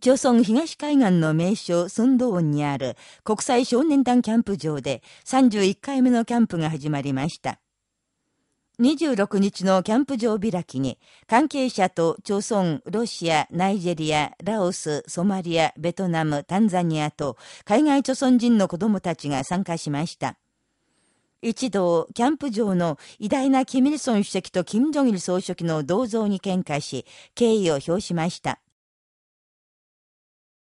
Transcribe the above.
朝鮮東海岸の名所、寸道ンにある国際少年団キャンプ場で31回目のキャンプが始まりました。26日のキャンプ場開きに、関係者と朝鮮、ロシア、ナイジェリア、ラオス、ソマリア、ベトナム、タンザニアと海外朝鮮人の子供たちが参加しました。一同、キャンプ場の偉大なキミルソン主席とキム・ジョギル総書記の銅像に献花し、敬意を表しました。